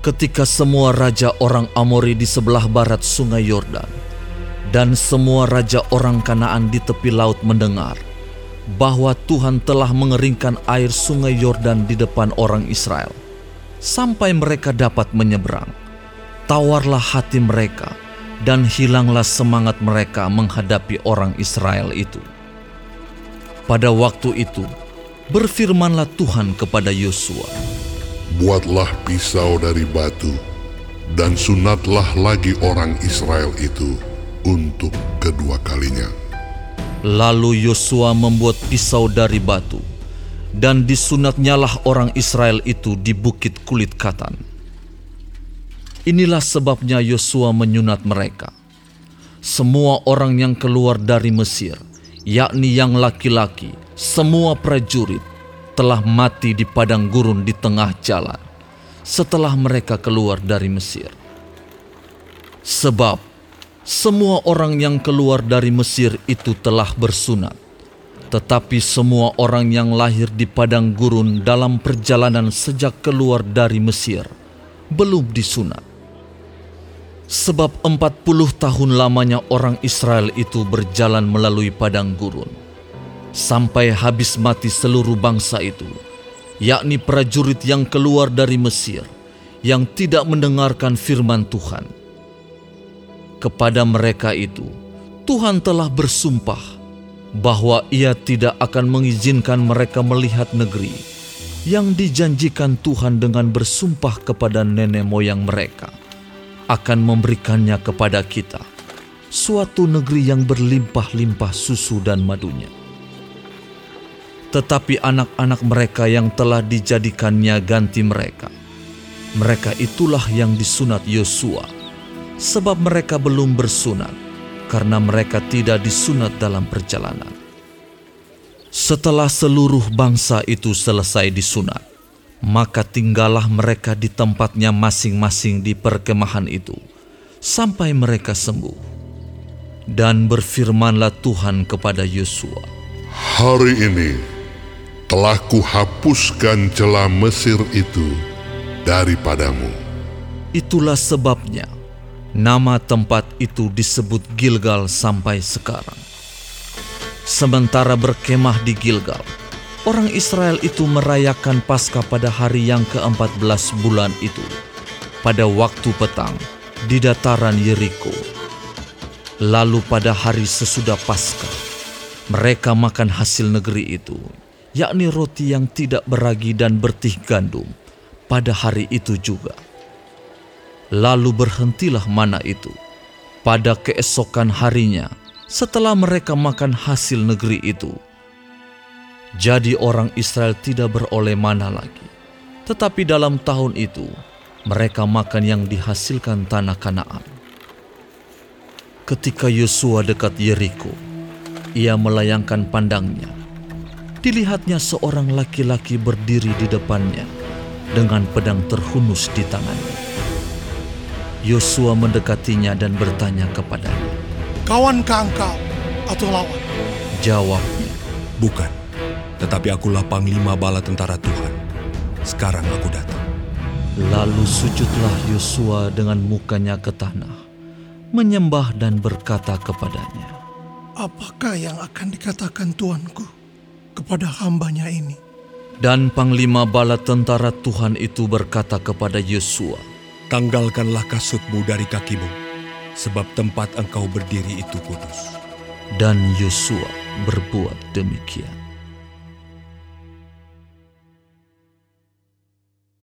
Ketika semua raja orang Amori di sebelah barat sungai Yordan dan semua raja orang Kanaan di tepi laut mendengar bahwa Tuhan telah mengeringkan air sungai Yordan di depan orang Israel sampai mereka dapat menyeberang, tawarlah hati mereka dan hilanglah semangat mereka menghadapi orang Israel itu. Pada waktu itu, berfirmanlah Tuhan kepada Yosua, Buatlah pisau dari batu, dan sunatlah lagi orang Israel itu untuk kedua kalinya. Lalu Yosua membuat pisau dari batu, dan disunatnyalah orang Israel itu di bukit kulit katan. Inilah sebabnya Yosua menyunat mereka. Semua orang yang keluar dari Mesir, yakni yang laki-laki, semua prajurit, telah mati di padang gurun di tengah jalan setelah mereka keluar dari Mesir. Sebab semua orang yang keluar dari Mesir itu telah bersunat, tetapi semua orang yang lahir di padang gurun dalam perjalanan sejak keluar dari Mesir belum disunat. Sebab empat puluh tahun lamanya orang Israel itu berjalan melalui padang gurun sampai habis mati seluruh bangsa itu, yakni prajurit yang keluar dari Mesir, yang tidak mendengarkan firman Tuhan. Kepada mereka itu, Tuhan telah bersumpah bahwa Ia tidak akan mengizinkan mereka melihat negeri yang dijanjikan Tuhan dengan bersumpah kepada nenek moyang mereka, akan memberikannya kepada kita, suatu negeri yang berlimpah-limpah susu dan madunya tetapi anak-anak mereka yang telah dijadikannya ganti mereka. Mereka itulah yang disunat Yosua, sebab mereka belum bersunat, karena mereka tidak disunat dalam perjalanan. Setelah seluruh bangsa itu selesai disunat, maka tinggallah mereka di tempatnya masing-masing di perkemahan itu, sampai mereka sembuh. Dan berfirmanlah Tuhan kepada Yosua, Hari ini telah kuhapuskan celah Mesir itu daripadamu. Itulah sebabnya nama tempat itu disebut Gilgal sampai sekarang. Sementara berkemah di Gilgal, orang Israel itu merayakan Paskah pada hari yang ke-14 bulan itu, pada waktu petang di dataran Yeriko. Lalu pada hari sesudah Paskah, mereka makan hasil negeri itu, yakni roti yang tidak beragi dan bertih gandum, pada hari itu juga. Lalu berhentilah mana itu. Pada keesokan harinya, setelah mereka makan hasil negeri itu, jadi orang Israel tidak beroleh mana lagi. Tetapi dalam tahun itu, mereka makan yang dihasilkan tanah Kanaan. Ketika Yosua dekat Yeriko, ia melayangkan pandangnya dilihatnya seorang laki-laki berdiri di depannya dengan pedang terhunus di tangannya. Yosua mendekatinya dan bertanya kepadanya, Kawankah engkau atau lawan? Jawabnya, Bukan, tetapi akulah panglima bala tentara Tuhan. Sekarang aku datang. Lalu sujudlah Yosua dengan mukanya ke tanah, menyembah dan berkata kepadanya, Apakah yang akan dikatakan tuanku kepada hambanya ini? Dan panglima bala tentara Tuhan itu berkata kepada Yosua, Tanggalkanlah kasutmu dari kakimu, sebab tempat engkau berdiri itu kudus. dan Yosua berbuat demikian.